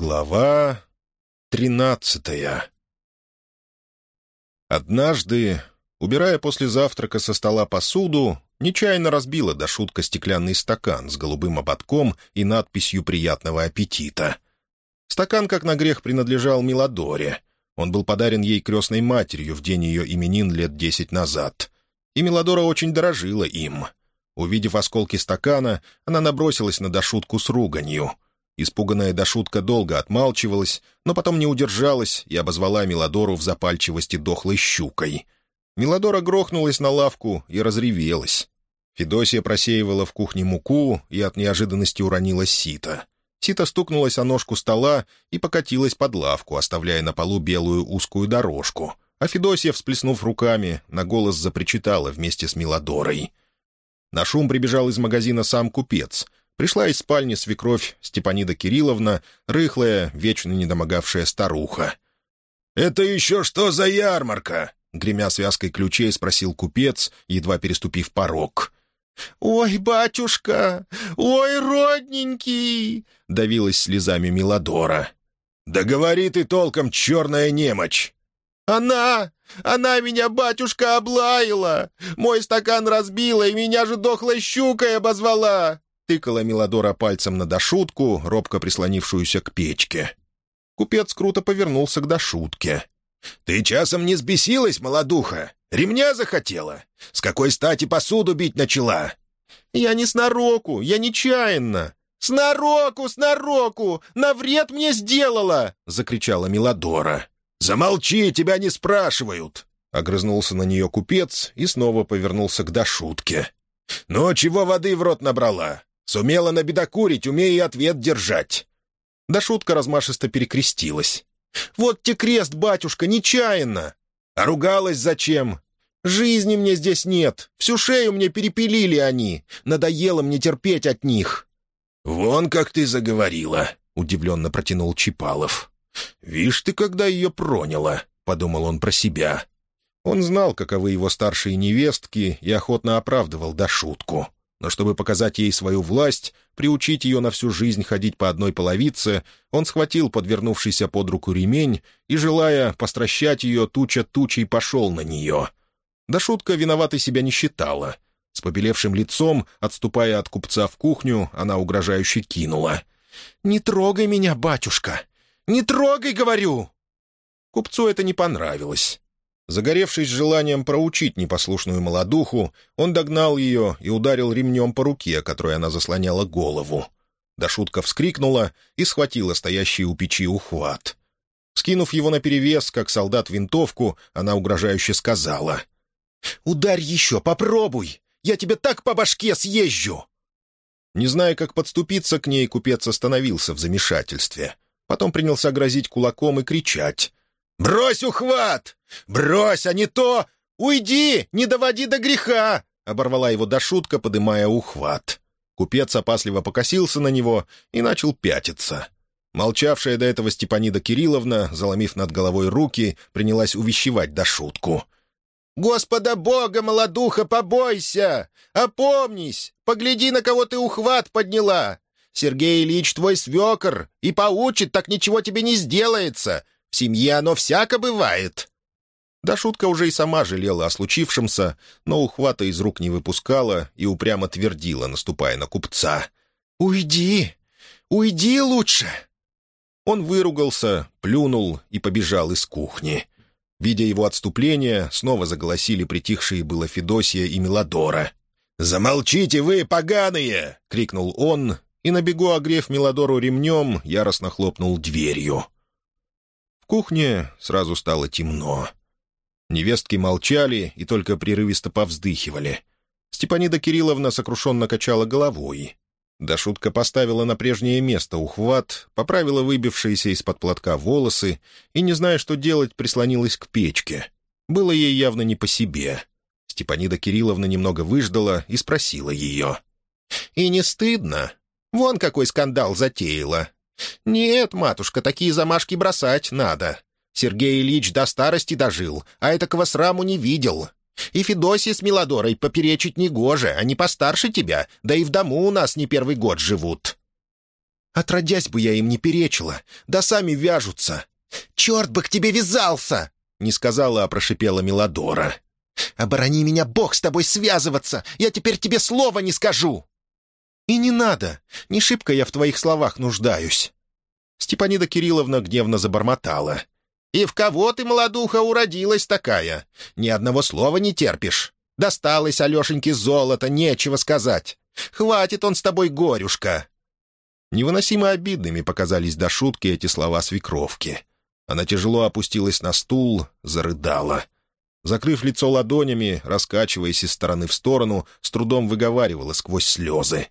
Глава тринадцатая Однажды, убирая после завтрака со стола посуду, нечаянно разбила до шутка стеклянный стакан с голубым ободком и надписью «Приятного аппетита». Стакан, как на грех, принадлежал Миладоре. Он был подарен ей крестной матерью в день ее именин лет десять назад. И Миладора очень дорожила им. Увидев осколки стакана, она набросилась на дошутку с руганью — Испуганная Дашутка долго отмалчивалась, но потом не удержалась и обозвала Милодору в запальчивости дохлой щукой. Милодора грохнулась на лавку и разревелась. Федосия просеивала в кухне муку и от неожиданности уронила сито. Сито стукнулась о ножку стола и покатилась под лавку, оставляя на полу белую узкую дорожку. А Федосия, всплеснув руками, на голос запричитала вместе с Милодорой. На шум прибежал из магазина сам купец — Пришла из спальни свекровь Степанида Кирилловна, рыхлая, вечно недомогавшая старуха. «Это еще что за ярмарка?» — гремя связкой ключей, спросил купец, едва переступив порог. «Ой, батюшка! Ой, родненький!» — давилась слезами Милодора. «Да говори ты толком, черная немочь!» «Она! Она меня, батюшка, облаяла! Мой стакан разбила, и меня же дохлой щукой обозвала! Тыкала Милодора пальцем на Дашутку, робко прислонившуюся к печке. Купец круто повернулся к Дашутке. «Ты часом не сбесилась, молодуха? Ремня захотела? С какой стати посуду бить начала?» «Я не снароку, я нечаянно!» «Снароку, снароку! На вред мне сделала!» — закричала Милодора. «Замолчи, тебя не спрашивают!» — огрызнулся на нее купец и снова повернулся к Дашутке. «Ну, чего воды в рот набрала? Сумела набедокурить, умея и ответ держать». Да шутка размашисто перекрестилась. «Вот те крест, батюшка, нечаянно!» «А ругалась зачем?» «Жизни мне здесь нет. Всю шею мне перепилили они. Надоело мне терпеть от них». «Вон как ты заговорила», — удивленно протянул Чипалов. «Вишь ты, когда ее проняло», — подумал он про себя. Он знал, каковы его старшие невестки, и охотно оправдывал до шутку но чтобы показать ей свою власть, приучить ее на всю жизнь ходить по одной половице, он схватил подвернувшийся под руку ремень и, желая постращать ее, туча тучей пошел на нее. Да шутка виноватой себя не считала. С побелевшим лицом, отступая от купца в кухню, она угрожающе кинула. «Не трогай меня, батюшка! Не трогай, говорю!» Купцу это не понравилось. Загоревшись желанием проучить непослушную молодуху, он догнал ее и ударил ремнем по руке, которой она заслоняла голову. Дашутка вскрикнула и схватила стоящий у печи ухват. Скинув его наперевес, как солдат винтовку, она угрожающе сказала. «Ударь еще, попробуй! Я тебе так по башке съезжу!» Не зная, как подступиться к ней, купец остановился в замешательстве. Потом принялся грозить кулаком и кричать. «Брось ухват! Брось, а не то! Уйди! Не доводи до греха!» — оборвала его до шутка, подымая ухват. Купец опасливо покосился на него и начал пятиться. Молчавшая до этого Степанида Кирилловна, заломив над головой руки, принялась увещевать до шутку. «Господа Бога, молодуха, побойся! Опомнись! Погляди, на кого ты ухват подняла! Сергей Ильич твой свекор, и поучит, так ничего тебе не сделается. В семье оно всяко бывает». Да шутка уже и сама жалела о случившемся, но ухвата из рук не выпускала и упрямо твердила, наступая на купца. «Уйди! Уйди лучше!» Он выругался, плюнул и побежал из кухни. Видя его отступление, снова заголосили притихшие было Федосия и Мелодора. «Замолчите вы, поганые!» — крикнул он, и на бегу, огрев Мелодору ремнем, яростно хлопнул дверью кухне сразу стало темно. Невестки молчали и только прерывисто повздыхивали. Степанида Кирилловна сокрушенно качала головой. Да шутка поставила на прежнее место ухват, поправила выбившиеся из-под платка волосы и, не зная, что делать, прислонилась к печке. Было ей явно не по себе. Степанида Кирилловна немного выждала и спросила ее. «И не стыдно? Вон какой скандал затеяла. «Нет, матушка, такие замашки бросать надо. Сергей Ильич до старости дожил, а этакого сраму не видел. И Федосия с Милодорой поперечить негоже, они постарше тебя, да и в дому у нас не первый год живут». Отродясь бы я им не перечила, да сами вяжутся. «Черт бы к тебе вязался!» — не сказала, а прошипела Мелодора. «Оборони меня, Бог, с тобой связываться! Я теперь тебе слова не скажу!» «И не надо! Не шибко я в твоих словах нуждаюсь!» Степанида Кирилловна гневно забормотала. «И в кого ты, молодуха, уродилась такая? Ни одного слова не терпишь. Досталось Алешеньке золото, нечего сказать. Хватит он с тобой, горюшка!» Невыносимо обидными показались до шутки эти слова свекровки. Она тяжело опустилась на стул, зарыдала. Закрыв лицо ладонями, раскачиваясь из стороны в сторону, с трудом выговаривала сквозь слезы.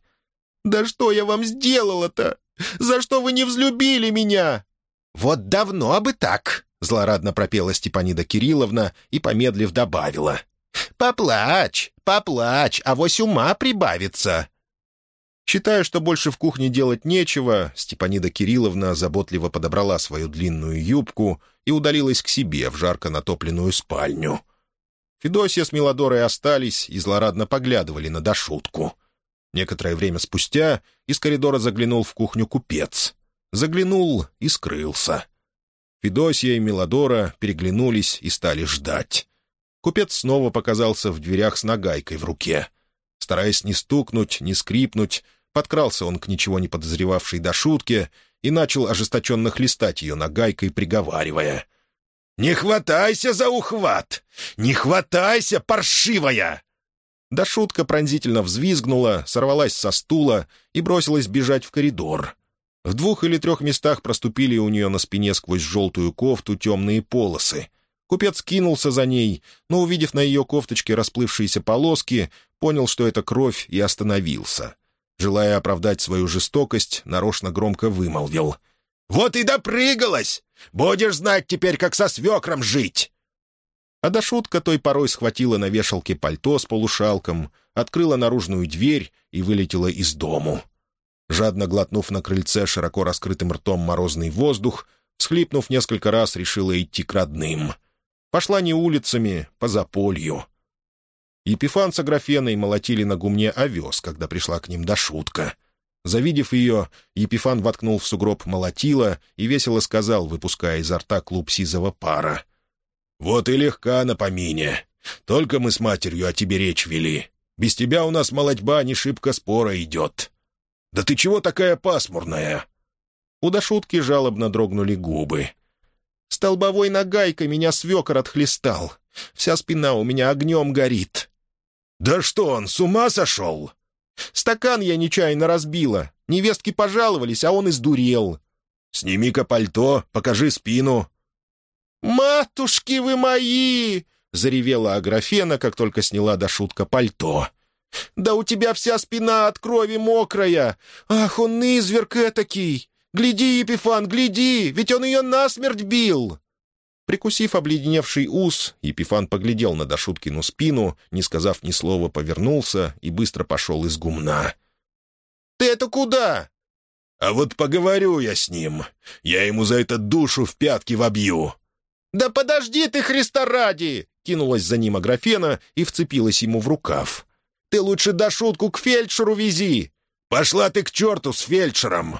«Да что я вам сделала-то? За что вы не взлюбили меня?» «Вот давно бы так!» — злорадно пропела Степанида Кирилловна и, помедлив, добавила. «Поплачь, поплачь, а вось ума прибавится!» Считая, что больше в кухне делать нечего, Степанида Кирилловна заботливо подобрала свою длинную юбку и удалилась к себе в жарко натопленную спальню. Федосия с Мелодорой остались и злорадно поглядывали на Дашутку. Некоторое время спустя из коридора заглянул в кухню купец. Заглянул и скрылся. Федосия и Мелодора переглянулись и стали ждать. Купец снова показался в дверях с нагайкой в руке. Стараясь не стукнуть, не скрипнуть, Подкрался он к ничего не подозревавшей до шутки и начал ожесточенно хлестать ее нагайкой, приговаривая. «Не хватайся за ухват! Не хватайся, паршивая!» Да шутка пронзительно взвизгнула, сорвалась со стула и бросилась бежать в коридор. В двух или трех местах проступили у нее на спине сквозь желтую кофту темные полосы. Купец кинулся за ней, но, увидев на ее кофточке расплывшиеся полоски, понял, что это кровь, и остановился — Желая оправдать свою жестокость, нарочно громко вымолвил. «Вот и допрыгалась! Будешь знать теперь, как со свекром жить!» А до шутка той порой схватила на вешалке пальто с полушалком, открыла наружную дверь и вылетела из дому. Жадно глотнув на крыльце широко раскрытым ртом морозный воздух, схлипнув несколько раз, решила идти к родным. Пошла не улицами, по заполью — Епифан с Аграфеной молотили на гумне овес, когда пришла к ним Дашутка. Завидев ее, Епифан воткнул в сугроб молотила и весело сказал, выпуская изо рта клуб сизого пара. «Вот и легка на помине. Только мы с матерью о тебе речь вели. Без тебя у нас молотьба не шибко спора идет. Да ты чего такая пасмурная?» У Дашутки жалобно дрогнули губы. «Столбовой нагайкой меня свекор отхлестал. Вся спина у меня огнем горит. «Да что он, с ума сошел?» «Стакан я нечаянно разбила. Невестки пожаловались, а он издурел». «Сними-ка пальто, покажи спину». «Матушки вы мои!» — заревела Аграфена, как только сняла до шутка пальто. «Да у тебя вся спина от крови мокрая! Ах, он изверг этакий! Гляди, Епифан, гляди, ведь он ее насмерть бил!» Прикусив обледеневший ус, Епифан поглядел на Дашуткину спину, не сказав ни слова, повернулся и быстро пошел из гумна. «Ты это куда?» «А вот поговорю я с ним. Я ему за это душу в пятки вобью». «Да подожди ты, Христа ради!» — кинулась за ним Аграфена и вцепилась ему в рукав. «Ты лучше Дашутку к фельдшеру вези!» «Пошла ты к черту с фельдшером!»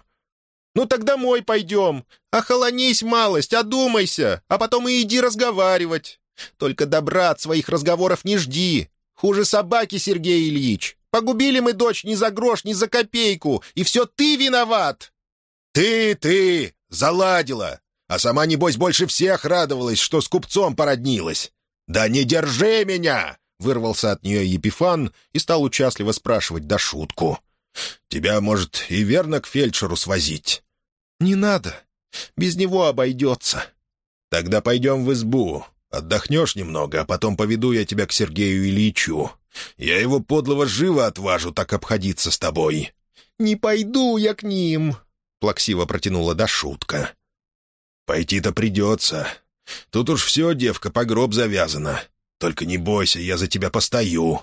«Ну так домой пойдем. Охолонись малость, одумайся, а потом и иди разговаривать. Только добра от своих разговоров не жди. Хуже собаки, Сергей Ильич. Погубили мы дочь ни за грош, ни за копейку, и все ты виноват!» «Ты, ты! Заладила! А сама, небось, больше всех радовалась, что с купцом породнилась. Да не держи меня!» — вырвался от нее Епифан и стал участливо спрашивать до шутку. «Тебя, может, и верно к фельдшеру свозить?» «Не надо. Без него обойдется». «Тогда пойдем в избу. Отдохнешь немного, а потом поведу я тебя к Сергею Ильичу. Я его подлого живо отважу так обходиться с тобой». «Не пойду я к ним», — плаксиво протянула Дашутка. «Пойти-то придется. Тут уж все, девка, по гроб завязана. Только не бойся, я за тебя постою».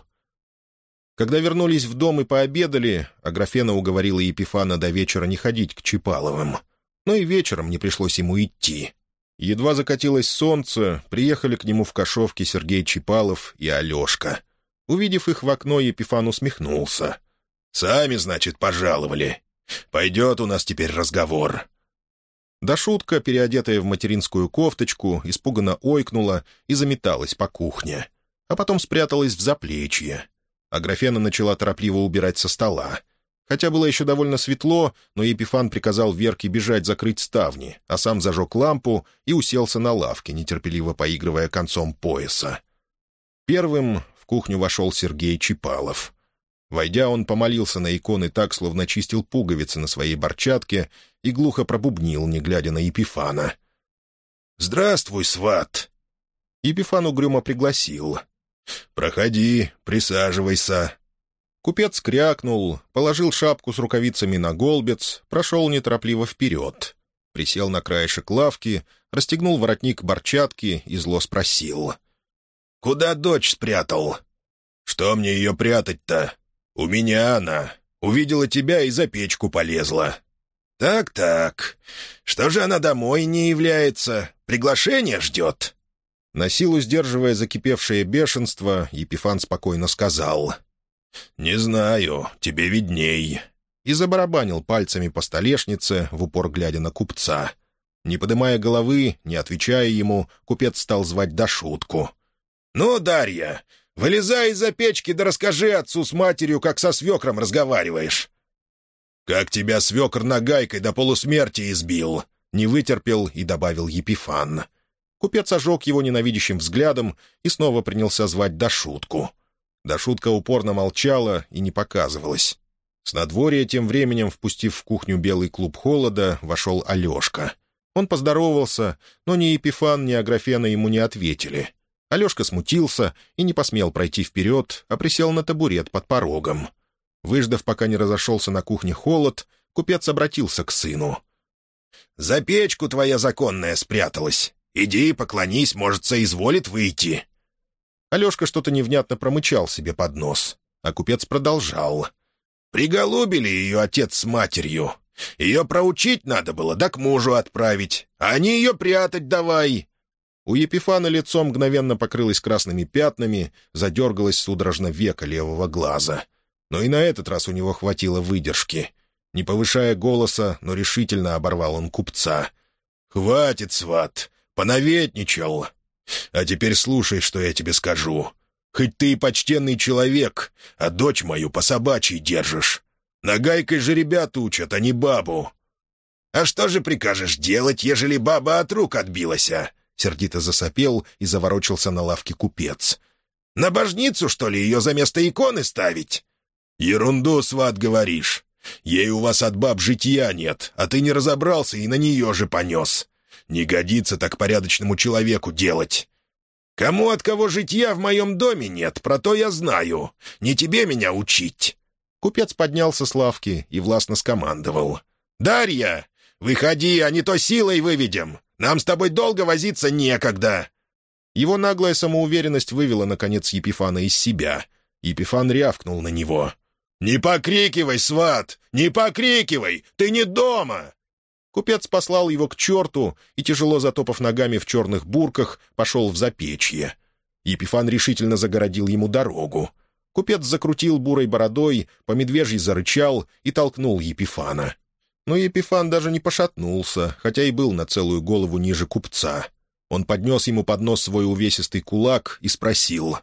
Когда вернулись в дом и пообедали, Аграфена уговорила Епифана до вечера не ходить к Чипаловым. Но и вечером не пришлось ему идти. Едва закатилось солнце, приехали к нему в кошовке Сергей Чипалов и Алешка. Увидев их в окно, Епифан усмехнулся. «Сами, значит, пожаловали. Пойдет у нас теперь разговор». Да шутка, переодетая в материнскую кофточку, испуганно ойкнула и заметалась по кухне, а потом спряталась в заплечье. А графена начала торопливо убирать со стола. Хотя было еще довольно светло, но Епифан приказал Верке бежать закрыть ставни, а сам зажег лампу и уселся на лавке, нетерпеливо поигрывая концом пояса. Первым в кухню вошел Сергей Чипалов. Войдя, он помолился на иконы так, словно чистил пуговицы на своей борчатке, и глухо пробубнил, не глядя на Епифана. «Здравствуй, сват!» Епифан угрюмо пригласил. «Проходи, присаживайся». Купец крякнул, положил шапку с рукавицами на голбец, прошел неторопливо вперед. Присел на краешек лавки, расстегнул воротник борчатки и зло спросил. «Куда дочь спрятал?» «Что мне ее прятать-то? У меня она. Увидела тебя и за печку полезла». «Так-так. Что же она домой не является? Приглашение ждет?» На силу сдерживая закипевшее бешенство, Епифан спокойно сказал. «Не знаю, тебе видней». И забарабанил пальцами по столешнице, в упор глядя на купца. Не подымая головы, не отвечая ему, купец стал звать до шутку. «Ну, Дарья, вылезай из-за печки да расскажи отцу с матерью, как со свекром разговариваешь». «Как тебя свекр нагайкой до полусмерти избил!» Не вытерпел и добавил Епифан. Купец ожег его ненавидящим взглядом и снова принялся звать до шутку. Дашутка упорно молчала и не показывалась. С надворья тем временем, впустив в кухню белый клуб холода, вошел Алешка. Он поздоровался, но ни Епифан, ни Аграфена ему не ответили. Алешка смутился и не посмел пройти вперед, а присел на табурет под порогом. Выждав, пока не разошелся на кухне холод, купец обратился к сыну. «За печку твоя законная спряталась. Иди, поклонись, может, соизволит выйти». Алешка что-то невнятно промычал себе под нос, а купец продолжал. «Приголубили ее отец с матерью. Ее проучить надо было, да к мужу отправить. А они ее прятать давай». У Епифана лицо мгновенно покрылось красными пятнами, задергалось судорожно века левого глаза. Но и на этот раз у него хватило выдержки. Не повышая голоса, но решительно оборвал он купца. «Хватит, сват, понаветничал. А теперь слушай, что я тебе скажу. Хоть ты и почтенный человек, а дочь мою по собачьей держишь. Нагайкой же ребят учат, а не бабу. А что же прикажешь делать, ежели баба от рук отбилась, а?» Сердито засопел и заворочился на лавке купец. «На божницу, что ли, ее за место иконы ставить?» «Ерунду, сват, говоришь. Ей у вас от баб житья нет, а ты не разобрался и на нее же понес. Не годится так порядочному человеку делать. Кому от кого житья в моем доме нет, про то я знаю. Не тебе меня учить». Купец поднялся с лавки и властно скомандовал. «Дарья, выходи, а не то силой выведем. Нам с тобой долго возиться некогда». Его наглая самоуверенность вывела, наконец, Епифана из себя. Епифан рявкнул на него. «Не покрикивай, сват! Не покрикивай! Ты не дома! Купец послал его к черту и, тяжело затопав ногами в черных бурках, пошел в запечье. Епифан решительно загородил ему дорогу. Купец закрутил бурой бородой, по медвежьи зарычал и толкнул Епифана. Но Епифан даже не пошатнулся, хотя и был на целую голову ниже купца. Он поднес ему под нос свой увесистый кулак и спросил.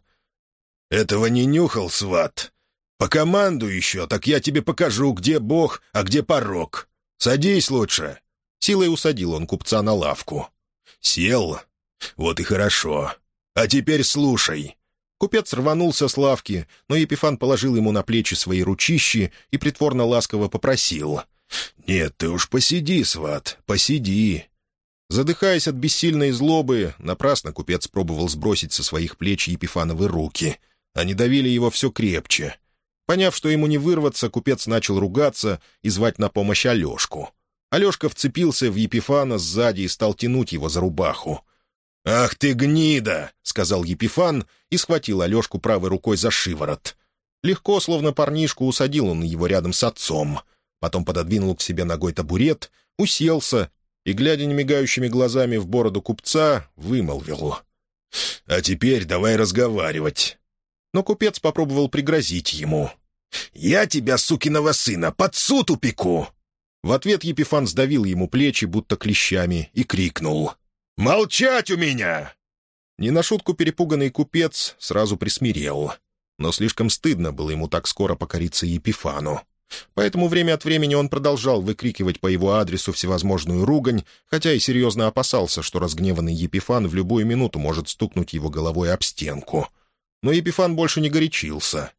«Этого не нюхал, сват? По команду еще, так я тебе покажу, где бог, а где порог. Садись лучше». Силой усадил он купца на лавку. «Сел? Вот и хорошо. А теперь слушай». Купец рванулся с лавки, но Епифан положил ему на плечи свои ручищи и притворно ласково попросил. «Нет, ты уж посиди, сват, посиди». Задыхаясь от бессильной злобы, напрасно купец пробовал сбросить со своих плеч Епифановы руки. Они давили его все крепче. Поняв, что ему не вырваться, купец начал ругаться и звать на помощь Алешку. Алешка вцепился в Епифана сзади и стал тянуть его за рубаху. «Ах ты гнида!» — сказал Епифан и схватил Алешку правой рукой за шиворот. Легко, словно парнишку, усадил он его рядом с отцом. Потом пододвинул к себе ногой табурет, уселся и, глядя немигающими глазами в бороду купца, вымолвил. «А теперь давай разговаривать». Но купец попробовал пригрозить ему. «Я тебя, сукиного сына, под суд упеку!» В ответ Епифан сдавил ему плечи, будто клещами, и крикнул. «Молчать у меня!» Не на шутку перепуганный купец сразу присмирел. Но слишком стыдно было ему так скоро покориться Епифану. Поэтому время от времени он продолжал выкрикивать по его адресу всевозможную ругань, хотя и серьезно опасался, что разгневанный Епифан в любую минуту может стукнуть его головой об стенку. Но Епифан больше не горячился.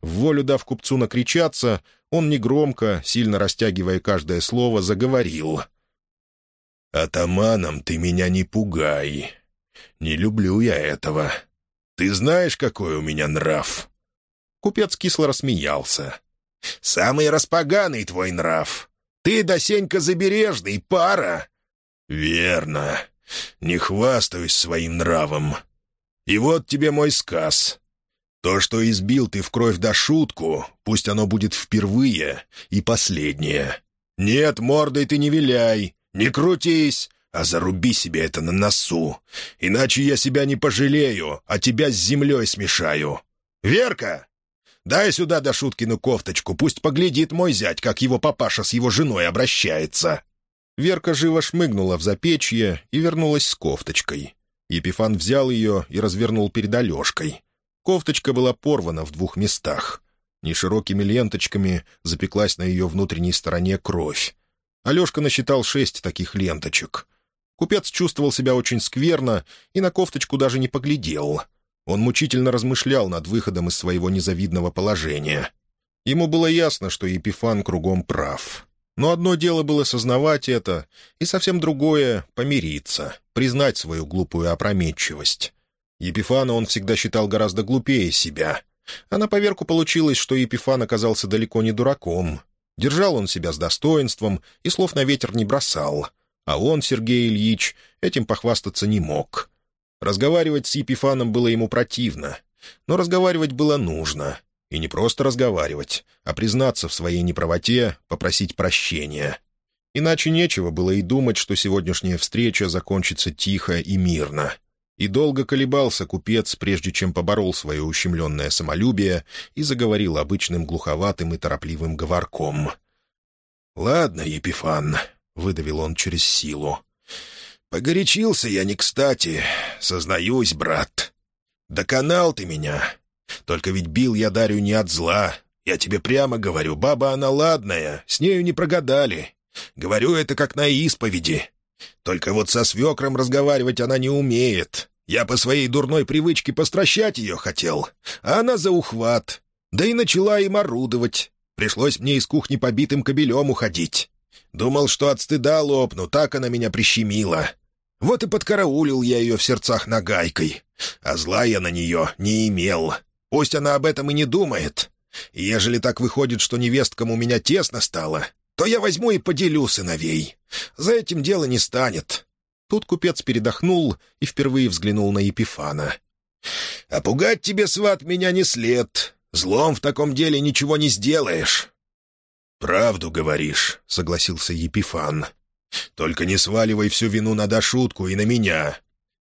В волю дав купцу накричаться, он негромко, сильно растягивая каждое слово, заговорил. «Атаманом ты меня не пугай. Не люблю я этого. Ты знаешь, какой у меня нрав?» Купец кисло рассмеялся. «Самый распоганый твой нрав. Ты, Досенька Забережный, пара». «Верно. Не хвастаюсь своим нравом. И вот тебе мой сказ. То, что избил ты в кровь до шутку, пусть оно будет впервые и последнее. Нет, мордой ты не виляй, не крутись, а заруби себе это на носу. Иначе я себя не пожалею, а тебя с землей смешаю. Верка, дай сюда до Шуткину кофточку, пусть поглядит мой зять, как его папаша с его женой обращается». Верка живо шмыгнула в запечье и вернулась с кофточкой. Епифан взял ее и развернул перед Алешкой. Кофточка была порвана в двух местах. Неширокими ленточками запеклась на ее внутренней стороне кровь. Алешка насчитал шесть таких ленточек. Купец чувствовал себя очень скверно и на кофточку даже не поглядел. Он мучительно размышлял над выходом из своего незавидного положения. Ему было ясно, что Епифан кругом прав. Но одно дело было сознавать это, и совсем другое — помириться, признать свою глупую опрометчивость. Епифана он всегда считал гораздо глупее себя. А на поверку получилось, что Епифан оказался далеко не дураком. Держал он себя с достоинством и слов на ветер не бросал. А он, Сергей Ильич, этим похвастаться не мог. Разговаривать с Епифаном было ему противно. Но разговаривать было нужно. И не просто разговаривать, а признаться в своей неправоте, попросить прощения. Иначе нечего было и думать, что сегодняшняя встреча закончится тихо и мирно. И долго колебался купец, прежде чем поборол свое ущемленное самолюбие и заговорил обычным глуховатым и торопливым говорком. «Ладно, Епифан», — выдавил он через силу. «Погорячился я не кстати, сознаюсь, брат. Доконал ты меня. Только ведь бил я Дарью не от зла. Я тебе прямо говорю, баба она ладная, с нею не прогадали. Говорю это как на исповеди. Только вот со свекром разговаривать она не умеет. Я по своей дурной привычке постращать ее хотел, а она за ухват. Да и начала им орудовать. Пришлось мне из кухни побитым кобелем уходить. Думал, что от стыда лопну, так она меня прищемила. Вот и подкараулил я ее в сердцах нагайкой. А зла я на нее не имел. Пусть она об этом и не думает. Ежели так выходит, что невесткам у меня тесно стало, то я возьму и поделю сыновей. За этим дело не станет. Тут купец передохнул и впервые взглянул на Епифана. «А пугать тебе, сват, меня не след. Злом в таком деле ничего не сделаешь». «Правду говоришь», — согласился Епифан. «Только не сваливай всю вину на Дашутку и на меня.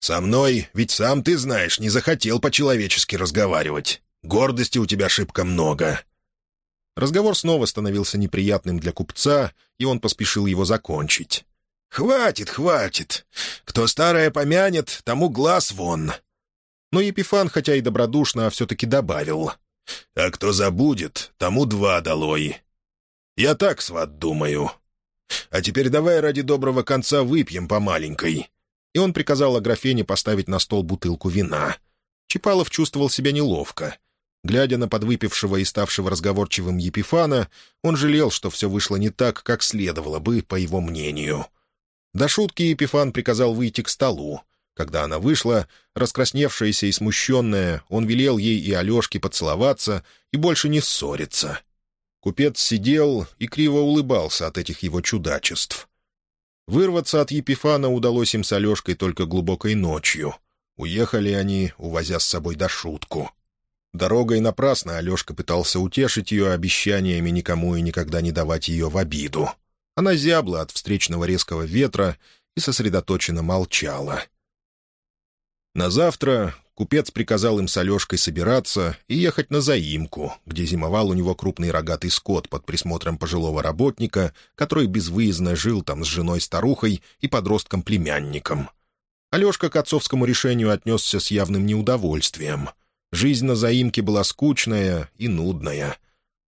Со мной, ведь сам ты знаешь, не захотел по-человечески разговаривать. Гордости у тебя шибко много». Разговор снова становился неприятным для купца, и он поспешил его закончить. «Хватит, хватит. Кто старое помянет, тому глаз вон». Но Епифан, хотя и добродушно, а все-таки добавил. «А кто забудет, тому два долой. Я так, сват, думаю. А теперь давай ради доброго конца выпьем по маленькой». И он приказал Аграфене поставить на стол бутылку вина. Чипалов чувствовал себя неловко. Глядя на подвыпившего и ставшего разговорчивым Епифана, он жалел, что все вышло не так, как следовало бы, по его мнению. — до шутки Епифан приказал выйти к столу. Когда она вышла, раскрасневшаяся и смущенная, он велел ей и Алешке поцеловаться и больше не ссориться. Купец сидел и криво улыбался от этих его чудачеств. Вырваться от Епифана удалось им с Алешкой только глубокой ночью. Уехали они, увозя с собой до шутку. Дорогой напрасно Алешка пытался утешить ее обещаниями никому и никогда не давать ее в обиду. Она зябла от встречного резкого ветра и сосредоточенно молчала. На завтра купец приказал им с Алешкой собираться и ехать на заимку, где зимовал у него крупный рогатый скот под присмотром пожилого работника, который безвыездно жил там с женой-старухой и подростком-племянником. Алешка к отцовскому решению отнесся с явным неудовольствием. Жизнь на заимке была скучная и нудная.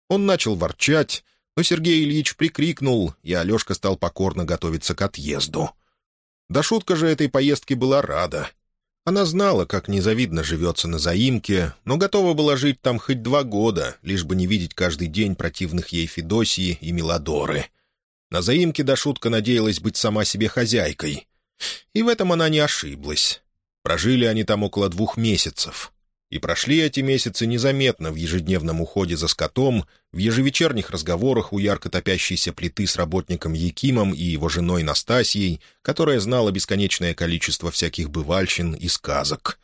Он начал ворчать, но Сергей Ильич прикрикнул, и Алешка стал покорно готовиться к отъезду. Да шутка же этой поездки была рада — она знала, как незавидно живется на заимке, но готова была жить там хоть два года, лишь бы не видеть каждый день противных ей Федосии и Миладоры. На заимке Дашутка надеялась быть сама себе хозяйкой. И в этом она не ошиблась. Прожили они там около двух месяцев. И прошли эти месяцы незаметно в ежедневном уходе за скотом, в ежевечерних разговорах у ярко топящейся плиты с работником Якимом и его женой Настасьей, которая знала бесконечное количество всяких бывальщин и сказок.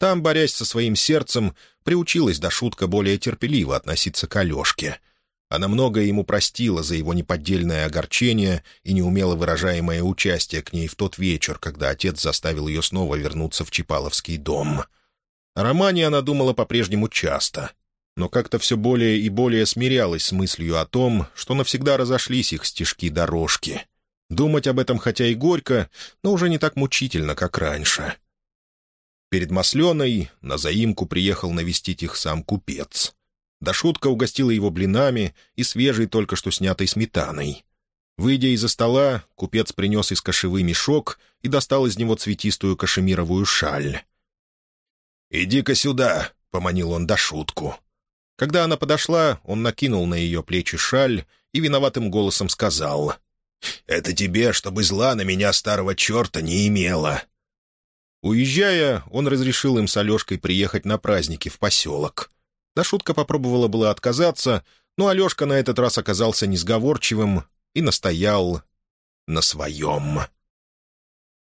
Там, борясь со своим сердцем, приучилась до шутка более терпеливо относиться к Алешке. Она многое ему простила за его неподдельное огорчение и неумело выражаемое участие к ней в тот вечер, когда отец заставил ее снова вернуться в Чипаловский дом — романе она думала по-прежнему часто, но как-то все более и более смирялась с мыслью о том, что навсегда разошлись их стежки-дорожки. Думать об этом хотя и горько, но уже не так мучительно, как раньше. Перед Масленой на заимку приехал навестить их сам купец. Дашутка угостила его блинами и свежей только что снятой сметаной. Выйдя из-за стола, купец принес из кошевы мешок и достал из него цветистую кашемировую шаль. «Иди-ка сюда», — поманил он до шутку. Когда она подошла, он накинул на ее плечи шаль и виноватым голосом сказал, «Это тебе, чтобы зла на меня старого черта не имело». Уезжая, он разрешил им с Алешкой приехать на праздники в поселок. Дашутка попробовала было отказаться, но Алешка на этот раз оказался несговорчивым и настоял на своем.